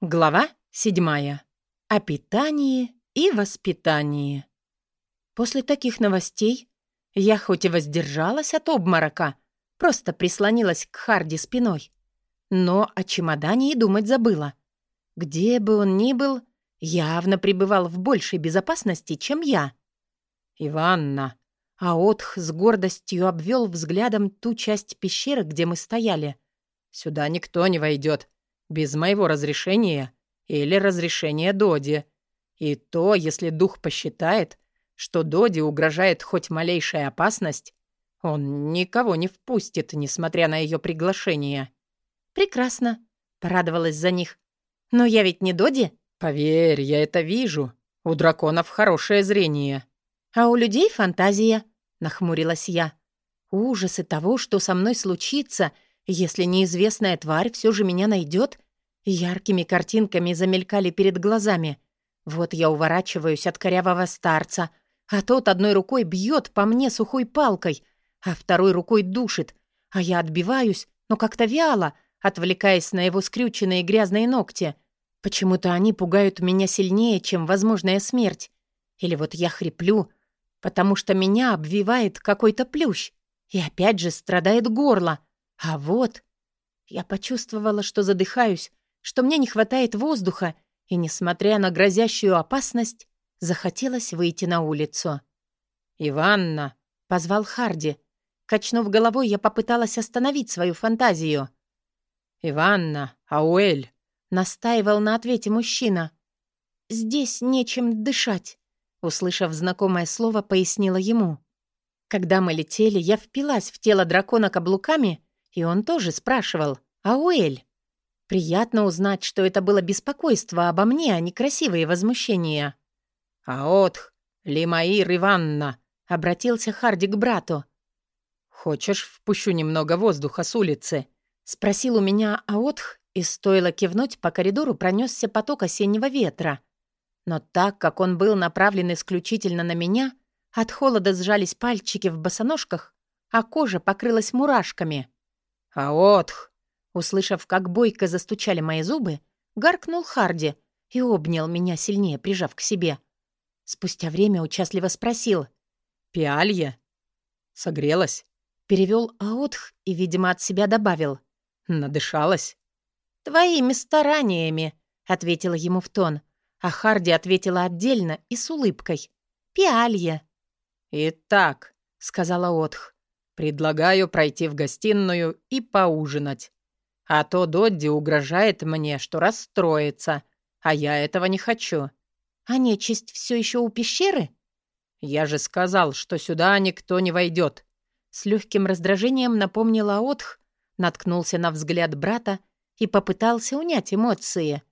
Глава седьмая. О питании и воспитании. После таких новостей я хоть и воздержалась от обморока, просто прислонилась к Харди спиной, но о чемодане и думать забыла. Где бы он ни был, явно пребывал в большей безопасности, чем я. «Иванна!» А Отх с гордостью обвел взглядом ту часть пещеры, где мы стояли. «Сюда никто не войдет без моего разрешения или разрешения Доди. И то, если дух посчитает, что Доди угрожает хоть малейшая опасность, он никого не впустит, несмотря на ее приглашение. «Прекрасно», — порадовалась за них. «Но я ведь не Доди?» «Поверь, я это вижу. У драконов хорошее зрение». «А у людей фантазия», — нахмурилась я. «Ужасы того, что со мной случится, если неизвестная тварь все же меня найдет, яркими картинками замелькали перед глазами. Вот я уворачиваюсь от корявого старца, а тот одной рукой бьет по мне сухой палкой, а второй рукой душит, а я отбиваюсь, но как-то вяло, отвлекаясь на его скрюченные грязные ногти. Почему-то они пугают меня сильнее, чем возможная смерть. Или вот я хриплю, потому что меня обвивает какой-то плющ, и опять же страдает горло. А вот... Я почувствовала, что задыхаюсь, что мне не хватает воздуха, и, несмотря на грозящую опасность, захотелось выйти на улицу. «Иванна!» — позвал Харди. Качнув головой, я попыталась остановить свою фантазию. «Иванна! Ауэль!» — настаивал на ответе мужчина. «Здесь нечем дышать», — услышав знакомое слово, пояснила ему. Когда мы летели, я впилась в тело дракона каблуками, и он тоже спрашивал «Ауэль?». Приятно узнать, что это было беспокойство обо мне, а не красивые возмущения. «Аотх, Лимаир Иванна!» — обратился Харди к брату. «Хочешь, впущу немного воздуха с улицы?» — спросил у меня Аотх, и стоило кивнуть, по коридору пронесся поток осеннего ветра. Но так как он был направлен исключительно на меня, от холода сжались пальчики в босоножках, а кожа покрылась мурашками. «Аотх!» Услышав, как бойко застучали мои зубы, гаркнул Харди и обнял меня сильнее, прижав к себе. Спустя время участливо спросил. «Пиалья?» «Согрелась?» Перевел Аотх и, видимо, от себя добавил. «Надышалась?» «Твоими стараниями», — ответила ему в тон. А Харди ответила отдельно и с улыбкой. «Пиалья». «Итак», — сказала Отх, — «предлагаю пройти в гостиную и поужинать. А то Додди угрожает мне, что расстроится, а я этого не хочу. А нечисть все еще у пещеры? Я же сказал, что сюда никто не войдет. С легким раздражением напомнила Отх, наткнулся на взгляд брата и попытался унять эмоции.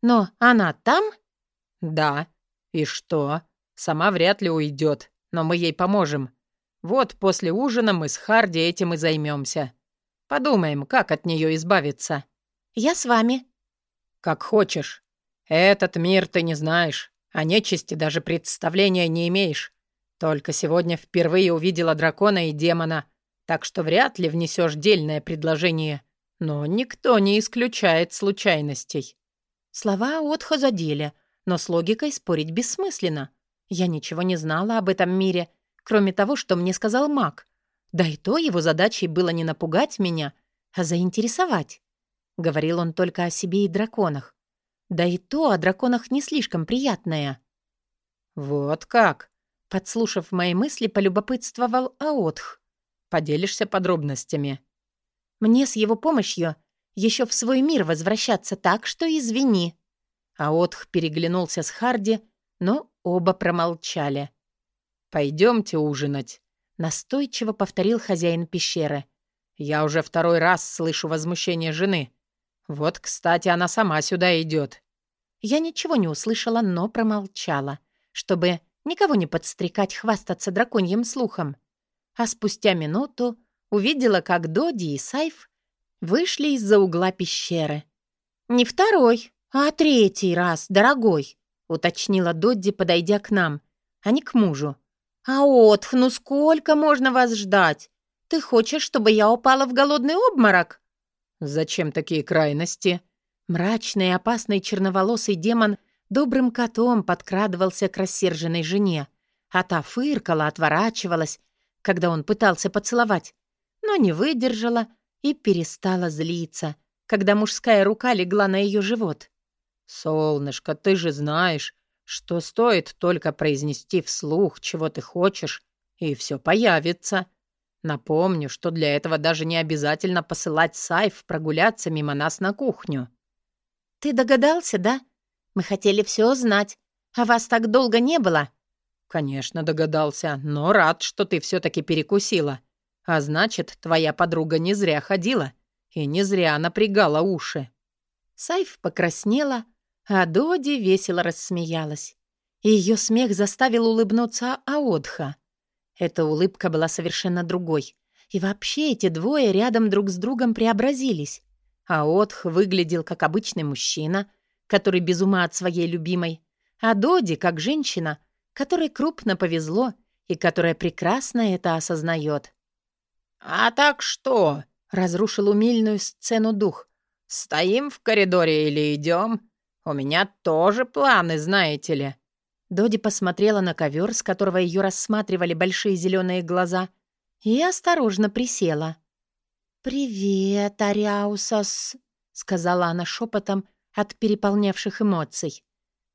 Но она там? Да. И что? Сама вряд ли уйдет, но мы ей поможем. Вот после ужина мы с Харди этим и займемся. Подумаем, как от нее избавиться. Я с вами. Как хочешь. Этот мир ты не знаешь. О нечисти даже представления не имеешь. Только сегодня впервые увидела дракона и демона, так что вряд ли внесешь дельное предложение. Но никто не исключает случайностей. Слова Отха задели, но с логикой спорить бессмысленно. Я ничего не знала об этом мире, кроме того, что мне сказал маг. Да и то его задачей было не напугать меня, а заинтересовать. Говорил он только о себе и драконах. Да и то о драконах не слишком приятное. «Вот как?» — подслушав мои мысли, полюбопытствовал Аотх. «Поделишься подробностями?» «Мне с его помощью еще в свой мир возвращаться так, что извини». Аотх переглянулся с Харди, но оба промолчали. «Пойдемте ужинать», Настойчиво повторил хозяин пещеры. «Я уже второй раз слышу возмущение жены. Вот, кстати, она сама сюда идет». Я ничего не услышала, но промолчала, чтобы никого не подстрекать хвастаться драконьим слухом. А спустя минуту увидела, как Доди и Сайф вышли из-за угла пещеры. «Не второй, а третий раз, дорогой», — уточнила Додди, подойдя к нам, а не к мужу. «А Отх, ну сколько можно вас ждать? Ты хочешь, чтобы я упала в голодный обморок?» «Зачем такие крайности?» Мрачный и опасный черноволосый демон добрым котом подкрадывался к рассерженной жене, а та фыркала, отворачивалась, когда он пытался поцеловать, но не выдержала и перестала злиться, когда мужская рука легла на ее живот. «Солнышко, ты же знаешь, что стоит только произнести вслух, чего ты хочешь, и все появится. Напомню, что для этого даже не обязательно посылать Сайф прогуляться мимо нас на кухню». «Ты догадался, да? Мы хотели все узнать, а вас так долго не было?» «Конечно догадался, но рад, что ты все таки перекусила. А значит, твоя подруга не зря ходила и не зря напрягала уши». Сайф покраснела, а Доди весело рассмеялась. Ее смех заставил улыбнуться Аодха. Эта улыбка была совершенно другой. И вообще эти двое рядом друг с другом преобразились. Аодх выглядел как обычный мужчина, который без ума от своей любимой, а Доди как женщина, которой крупно повезло и которая прекрасно это осознает. «А так что?» — разрушил умильную сцену дух. «Стоим в коридоре или идем? У меня тоже планы, знаете ли». Доди посмотрела на ковер, с которого ее рассматривали большие зеленые глаза, и осторожно присела. «Привет, Ариаусос», — сказала она шепотом от переполнявших эмоций.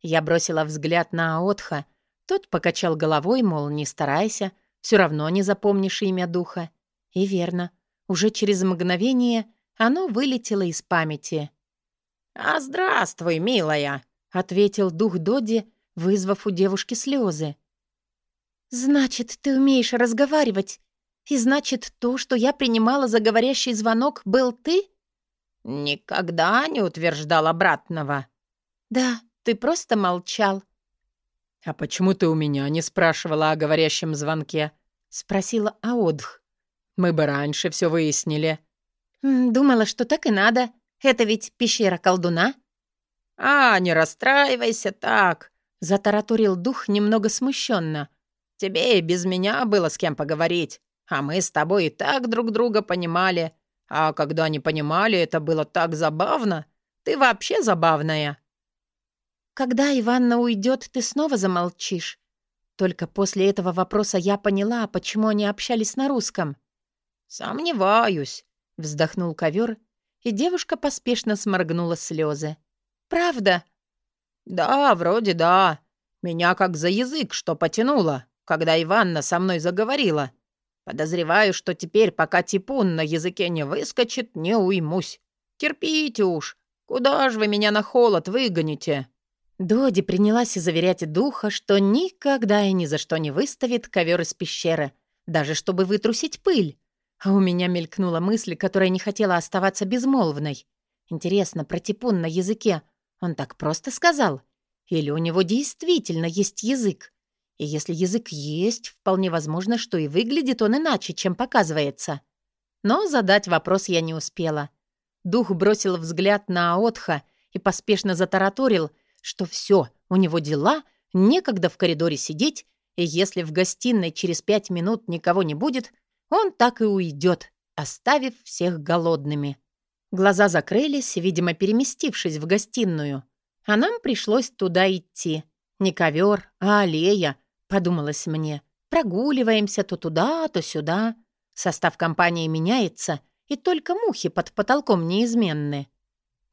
Я бросила взгляд на Аотха. Тот покачал головой, мол, не старайся, все равно не запомнишь имя духа. И верно, уже через мгновение оно вылетело из памяти. «А здравствуй, милая!» — ответил дух Доди, вызвав у девушки слезы. «Значит, ты умеешь разговаривать, и значит, то, что я принимала за говорящий звонок, был ты?» «Никогда не утверждал обратного». «Да, ты просто молчал». «А почему ты у меня не спрашивала о говорящем звонке?» — спросила Аодх. Мы бы раньше все выяснили». «Думала, что так и надо. Это ведь пещера колдуна». «А, не расстраивайся так», — затараторил дух немного смущенно. «Тебе и без меня было с кем поговорить, а мы с тобой и так друг друга понимали. А когда не понимали, это было так забавно. Ты вообще забавная». «Когда Иванна уйдет, ты снова замолчишь?» Только после этого вопроса я поняла, почему они общались на русском. «Сомневаюсь», — вздохнул ковер, и девушка поспешно сморгнула слезы. «Правда?» «Да, вроде да. Меня как за язык что потянуло, когда Иванна со мной заговорила. Подозреваю, что теперь, пока типун на языке не выскочит, не уймусь. Терпите уж. Куда же вы меня на холод выгоните?» Доди принялась заверять духа, что никогда и ни за что не выставит ковер из пещеры, даже чтобы вытрусить пыль. А у меня мелькнула мысль, которая не хотела оставаться безмолвной. Интересно, про типун на языке он так просто сказал? Или у него действительно есть язык? И если язык есть, вполне возможно, что и выглядит он иначе, чем показывается. Но задать вопрос я не успела. Дух бросил взгляд на Аотха и поспешно затараторил, что все, у него дела, некогда в коридоре сидеть, и если в гостиной через пять минут никого не будет, он так и уйдет, оставив всех голодными. Глаза закрылись, видимо, переместившись в гостиную. А нам пришлось туда идти. Не ковер, а аллея, подумалось мне. Прогуливаемся то туда, то сюда. Состав компании меняется, и только мухи под потолком неизменны.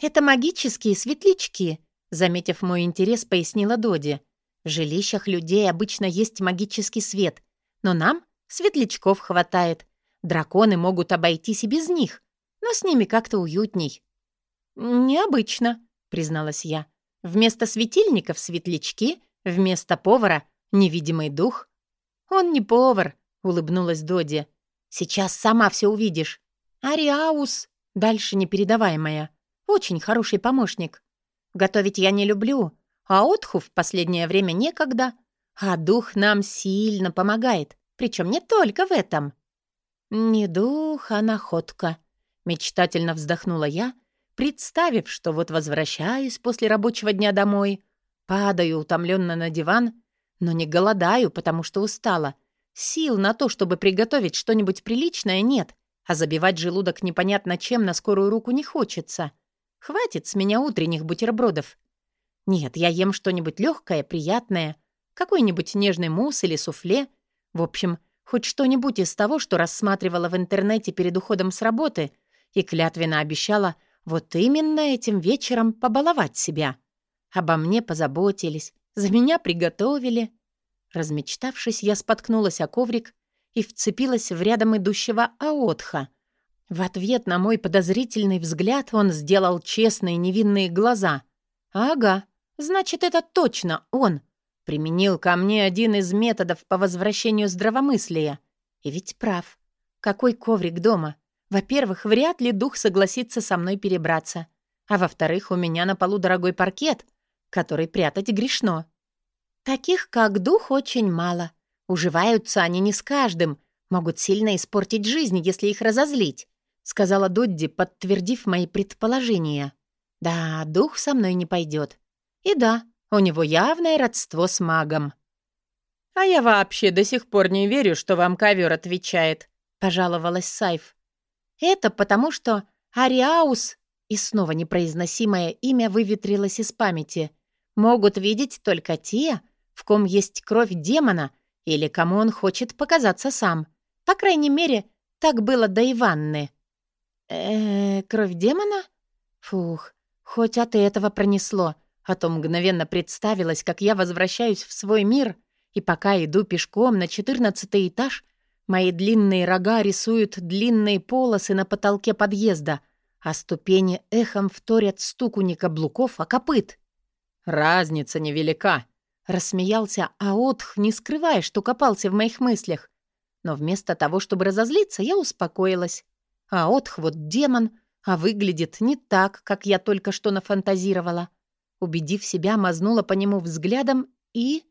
«Это магические светлячки», — заметив мой интерес, пояснила Доди. «В жилищах людей обычно есть магический свет, но нам Светлячков хватает. Драконы могут обойтись и без них, но с ними как-то уютней. «Необычно», — призналась я. «Вместо светильников светлячки, вместо повара — невидимый дух». «Он не повар», — улыбнулась Доди. «Сейчас сама все увидишь. Ариаус, дальше непередаваемая. Очень хороший помощник. Готовить я не люблю, а отху в последнее время некогда. А дух нам сильно помогает. Причем не только в этом. «Не дух, а находка», — мечтательно вздохнула я, представив, что вот возвращаюсь после рабочего дня домой, падаю утомленно на диван, но не голодаю, потому что устала. Сил на то, чтобы приготовить что-нибудь приличное, нет, а забивать желудок непонятно чем на скорую руку не хочется. Хватит с меня утренних бутербродов. Нет, я ем что-нибудь легкое, приятное, какой-нибудь нежный мусс или суфле. В общем, хоть что-нибудь из того, что рассматривала в интернете перед уходом с работы и клятвенно обещала вот именно этим вечером побаловать себя. Обо мне позаботились, за меня приготовили. Размечтавшись, я споткнулась о коврик и вцепилась в рядом идущего Аотха. В ответ на мой подозрительный взгляд он сделал честные невинные глаза. «Ага, значит, это точно он!» Применил ко мне один из методов по возвращению здравомыслия. И ведь прав. Какой коврик дома? Во-первых, вряд ли дух согласится со мной перебраться. А во-вторых, у меня на полу дорогой паркет, который прятать грешно. Таких, как дух, очень мало. Уживаются они не с каждым, могут сильно испортить жизнь, если их разозлить, сказала Додди, подтвердив мои предположения. Да, дух со мной не пойдет. И да, у него явное родство с магом. «А я вообще до сих пор не верю, что вам ковер отвечает», — пожаловалась Сайф. «Это потому, что Ариаус...» И снова непроизносимое имя выветрилось из памяти. «Могут видеть только те, в ком есть кровь демона или кому он хочет показаться сам. По крайней мере, так было до Иванны. э, -э кровь демона? Фух, хоть от этого пронесло, а то мгновенно представилось, как я возвращаюсь в свой мир, и пока иду пешком на четырнадцатый этаж, мои длинные рога рисуют длинные полосы на потолке подъезда, а ступени эхом вторят стуку не каблуков, а копыт. «Разница невелика», Рассмеялся Аотх, не скрывая, что копался в моих мыслях. Но вместо того, чтобы разозлиться, я успокоилась. Аотх вот демон, а выглядит не так, как я только что нафантазировала. Убедив себя, мазнула по нему взглядом и...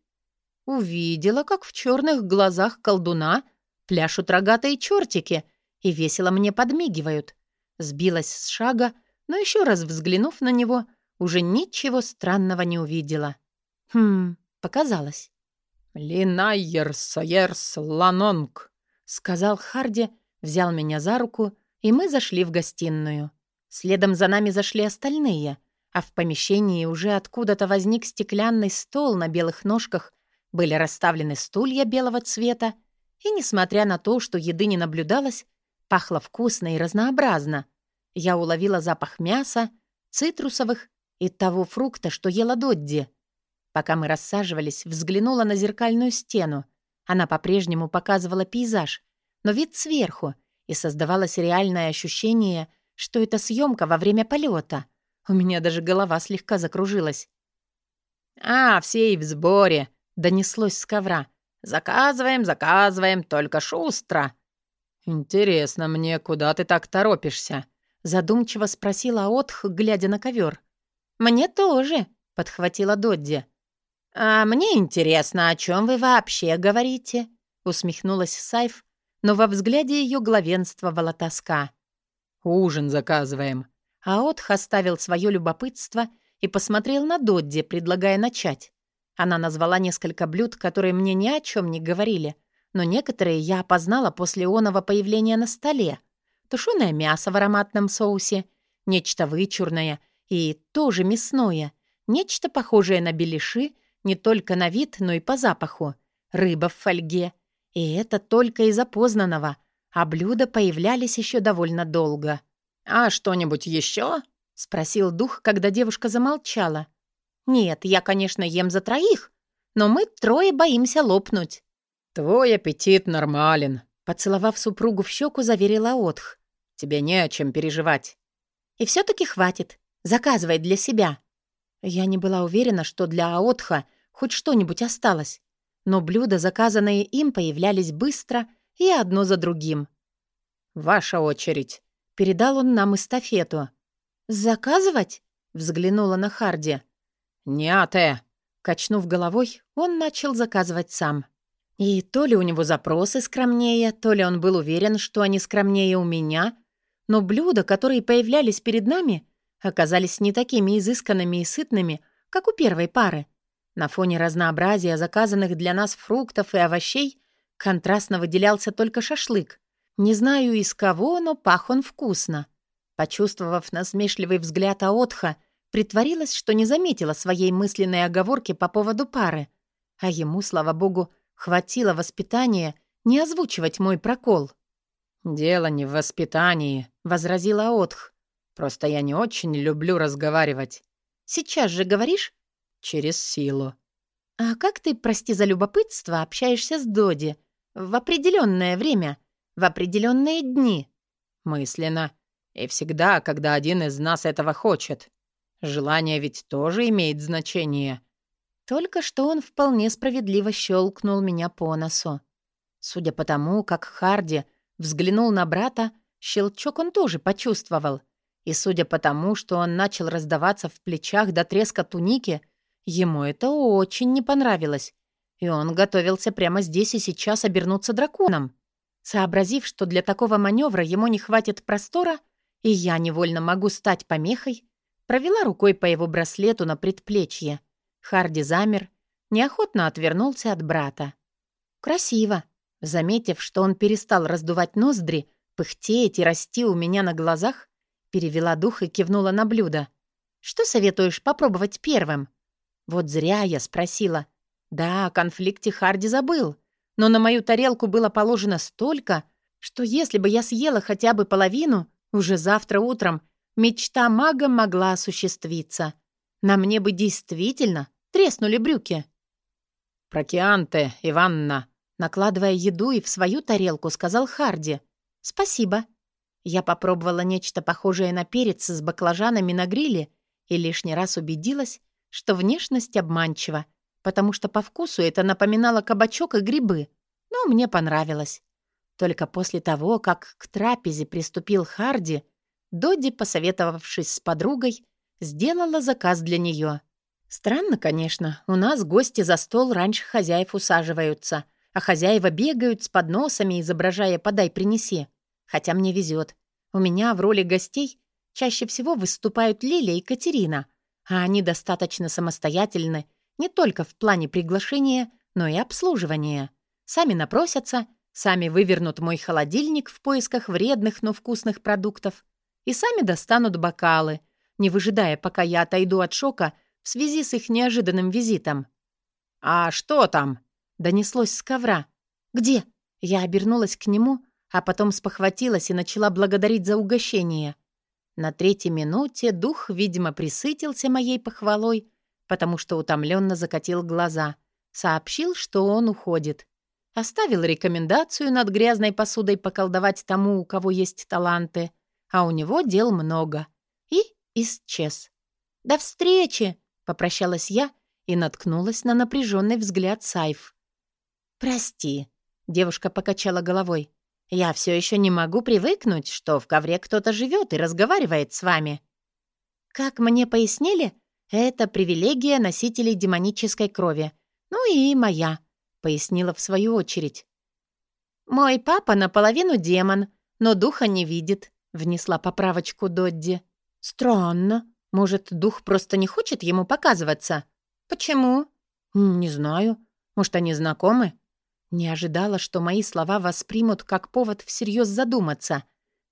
Увидела, как в черных глазах колдуна пляшут рогатые чертики и весело мне подмигивают. Сбилась с шага, но еще раз взглянув на него, уже ничего странного не увидела. Хм, Показалось. «Линайер Сайерс Ланонг», — сказал Харди, взял меня за руку, и мы зашли в гостиную. Следом за нами зашли остальные, а в помещении уже откуда-то возник стеклянный стол на белых ножках, были расставлены стулья белого цвета, и, несмотря на то, что еды не наблюдалось, пахло вкусно и разнообразно. Я уловила запах мяса, цитрусовых и того фрукта, что ела Додди — Пока мы рассаживались, взглянула на зеркальную стену. Она по-прежнему показывала пейзаж, но вид сверху, и создавалось реальное ощущение, что это съемка во время полета. У меня даже голова слегка закружилась. «А, все и в сборе», — донеслось с ковра. «Заказываем, заказываем, только шустро». «Интересно мне, куда ты так торопишься?» — задумчиво спросила Отх, глядя на ковер. «Мне тоже», — подхватила Додди. «А мне интересно, о чем вы вообще говорите?» — усмехнулась Сайф, но во взгляде ее главенствовала тоска. «Ужин заказываем». А Отх оставил свое любопытство и посмотрел на Додди, предлагая начать. Она назвала несколько блюд, которые мне ни о чем не говорили, но некоторые я опознала после оного появления на столе. Тушеное мясо в ароматном соусе, нечто вычурное и тоже мясное, нечто похожее на беляши не только на вид, но и по запаху. Рыба в фольге. И это только из опознанного. А блюда появлялись еще довольно долго. «А что-нибудь еще?» — спросил дух, когда девушка замолчала. «Нет, я, конечно, ем за троих, но мы трое боимся лопнуть». «Твой аппетит нормален», — поцеловав супругу в щеку, заверила Отх. «Тебе не о чем переживать». «И все-таки хватит. Заказывай для себя». Я не была уверена, что для Аотха хоть что-нибудь осталось. Но блюда, заказанные им, появлялись быстро и одно за другим. «Ваша очередь», — передал он нам эстафету. «Заказывать?» — взглянула на Харди. «Не-те», качнув головой, он начал заказывать сам. И то ли у него запросы скромнее, то ли он был уверен, что они скромнее у меня, но блюда, которые появлялись перед нами, оказались не такими изысканными и сытными, как у первой пары. На фоне разнообразия заказанных для нас фруктов и овощей контрастно выделялся только шашлык. Не знаю из кого, но пах он вкусно. Почувствовав насмешливый взгляд Аотха, притворилась, что не заметила своей мысленной оговорки по поводу пары. А ему, слава богу, хватило воспитания не озвучивать мой прокол. «Дело не в воспитании», — возразила Аотх. «Просто я не очень люблю разговаривать». «Сейчас же говоришь?» «Через силу». «А как ты, прости за любопытство, общаешься с Доди? В определенное время, в определенные дни?» «Мысленно. И всегда, когда один из нас этого хочет. Желание ведь тоже имеет значение». Только что он вполне справедливо щелкнул меня по носу. Судя по тому, как Харди взглянул на брата, щелчок он тоже почувствовал. И судя по тому, что он начал раздаваться в плечах до треска туники, ему это очень не понравилось. И он готовился прямо здесь и сейчас обернуться драконом. Сообразив, что для такого маневра ему не хватит простора, и я невольно могу стать помехой, провела рукой по его браслету на предплечье. Харди замер, неохотно отвернулся от брата. «Красиво!» Заметив, что он перестал раздувать ноздри, пыхтеть и расти у меня на глазах, перевела дух и кивнула на блюдо. «Что советуешь попробовать первым?» Вот зря я спросила. Да, о конфликте Харди забыл, но на мою тарелку было положено столько, что если бы я съела хотя бы половину, уже завтра утром мечта мага могла осуществиться. На мне бы действительно треснули брюки. «Прокианте, Иванна!» Накладывая еду и в свою тарелку, сказал Харди. «Спасибо». Я попробовала нечто похожее на перец с баклажанами на гриле и лишний раз убедилась, что внешность обманчива, потому что по вкусу это напоминало кабачок и грибы, но мне понравилось. Только после того, как к трапезе приступил Харди, Додди, посоветовавшись с подругой, сделала заказ для нее. Странно, конечно, у нас гости за стол раньше хозяев усаживаются, а хозяева бегают с подносами, изображая «подай, принеси». Хотя мне везет. У меня в роли гостей чаще всего выступают Лиля и Катерина, а они достаточно самостоятельны не только в плане приглашения, но и обслуживания. Сами напросятся, сами вывернут мой холодильник в поисках вредных, но вкусных продуктов и сами достанут бокалы, не выжидая, пока я отойду от шока в связи с их неожиданным визитом. «А что там?» — донеслось с ковра. «Где?» Я обернулась к нему, а потом спохватилась и начала благодарить за угощение. На третьей минуте дух, видимо, присытился моей похвалой потому что утомленно закатил глаза. Сообщил, что он уходит. Оставил рекомендацию над грязной посудой поколдовать тому, у кого есть таланты, а у него дел много. И исчез. «До встречи!» — попрощалась я и наткнулась на напряженный взгляд Сайф. «Прости», — девушка покачала головой. «Я все еще не могу привыкнуть, что в ковре кто-то живет и разговаривает с вами». Как мне пояснили, это привилегия носителей демонической крови. Ну и моя, пояснила в свою очередь. Мой папа наполовину демон, но духа не видит, внесла поправочку Додди. Странно. Может, дух просто не хочет ему показываться? Почему? Не знаю. Может, они знакомы? Не ожидала, что мои слова воспримут как повод всерьез задуматься.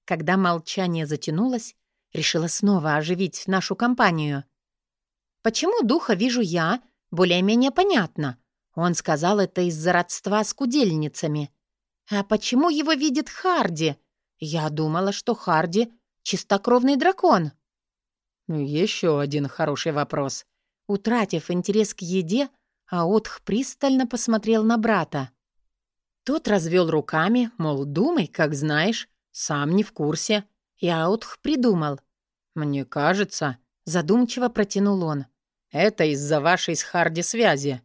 Когда молчание затянулось, решила снова оживить нашу компанию. Почему духа вижу я, более-менее понятно. Он сказал это из-за родства с кудельницами. А почему его видит Харди? Я думала, что Харди — чистокровный дракон. Еще один хороший вопрос. Утратив интерес к еде, Аотх пристально посмотрел на брата. Тот развел руками, мол, думай, как знаешь, сам не в курсе. И Аотх придумал. «Мне кажется...» — задумчиво протянул он. Это из-за вашей с Харди связи».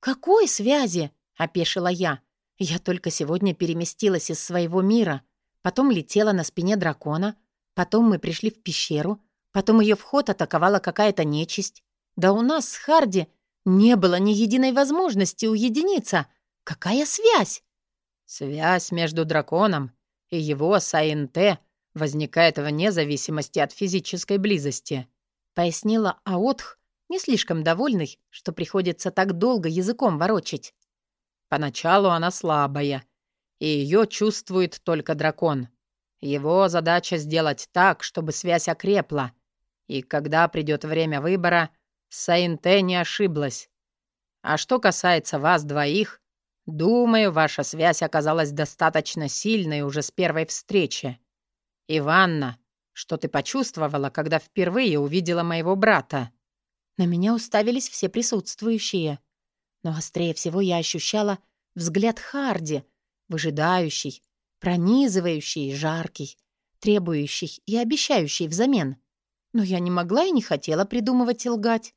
«Какой связи?» — опешила я. Я только сегодня переместилась из своего мира, потом летела на спине дракона, потом мы пришли в пещеру, потом ее вход атаковала какая-то нечисть. Да у нас с Харди не было ни единой возможности уединиться. Какая связь? Связь между драконом и его с АНТ возникает вне зависимости от физической близости, пояснила Аотх, не слишком довольный, что приходится так долго языком ворочать. Поначалу она слабая, и ее чувствует только дракон. Его задача сделать так, чтобы связь окрепла. И когда придет время выбора, Саинте не ошиблась. А что касается вас двоих, думаю, ваша связь оказалась достаточно сильной уже с первой встречи. Иванна, что ты почувствовала, когда впервые увидела моего брата?» На меня уставились все присутствующие. Но острее всего я ощущала взгляд Харди, выжидающий, пронизывающий, жаркий, требующий и обещающий взамен. Но я не могла и не хотела придумывать и лгать.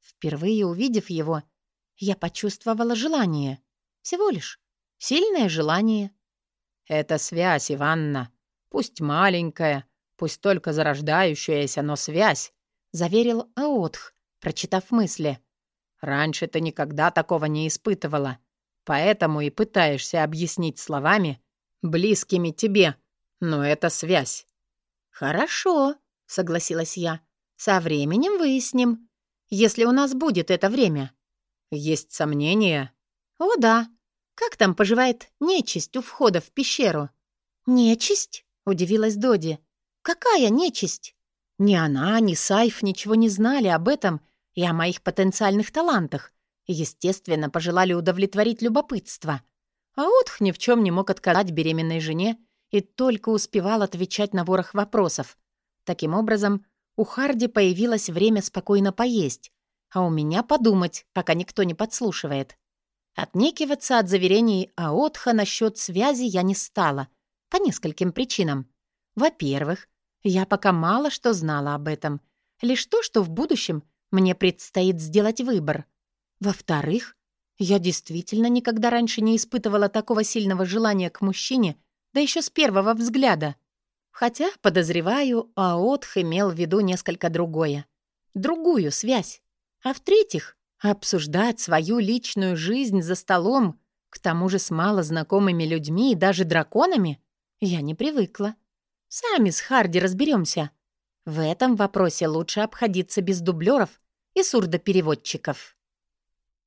Впервые увидев его, я почувствовала желание. Всего лишь сильное желание. «Это связь, Иванна. Пусть маленькая, пусть только зарождающаяся, но связь», — заверил Аотх, прочитав мысли. «Раньше ты никогда такого не испытывала, поэтому и пытаешься объяснить словами, близкими тебе, но это связь». «Хорошо», — согласилась я. «Со временем выясним, если у нас будет это время». «Есть сомнения?» «О, да. Как там поживает нечисть у входа в пещеру?» «Нечисть?» — удивилась Доди. «Какая нечисть?» Ни она, ни Сайф ничего не знали об этом и о моих потенциальных талантах, естественно, пожелали удовлетворить любопытство. А Утх ни в чем не мог отказать беременной жене и только успевал отвечать на ворох вопросов. Таким образом, у Харди появилось время спокойно поесть, а у меня подумать, пока никто не подслушивает. Отнекиваться от заверений Аотха насчет связи я не стала, по нескольким причинам. Во-первых, я пока мало что знала об этом, лишь то, что в будущем мне предстоит сделать выбор. Во-вторых, я действительно никогда раньше не испытывала такого сильного желания к мужчине, да еще с первого взгляда. Хотя, подозреваю, Аотх имел в виду несколько другое. Другую связь. А в-третьих, обсуждать свою личную жизнь за столом, к тому же с мало знакомыми людьми и даже драконами, я не привыкла. Сами с Харди разберемся. В этом вопросе лучше обходиться без дублеров и сурдопереводчиков.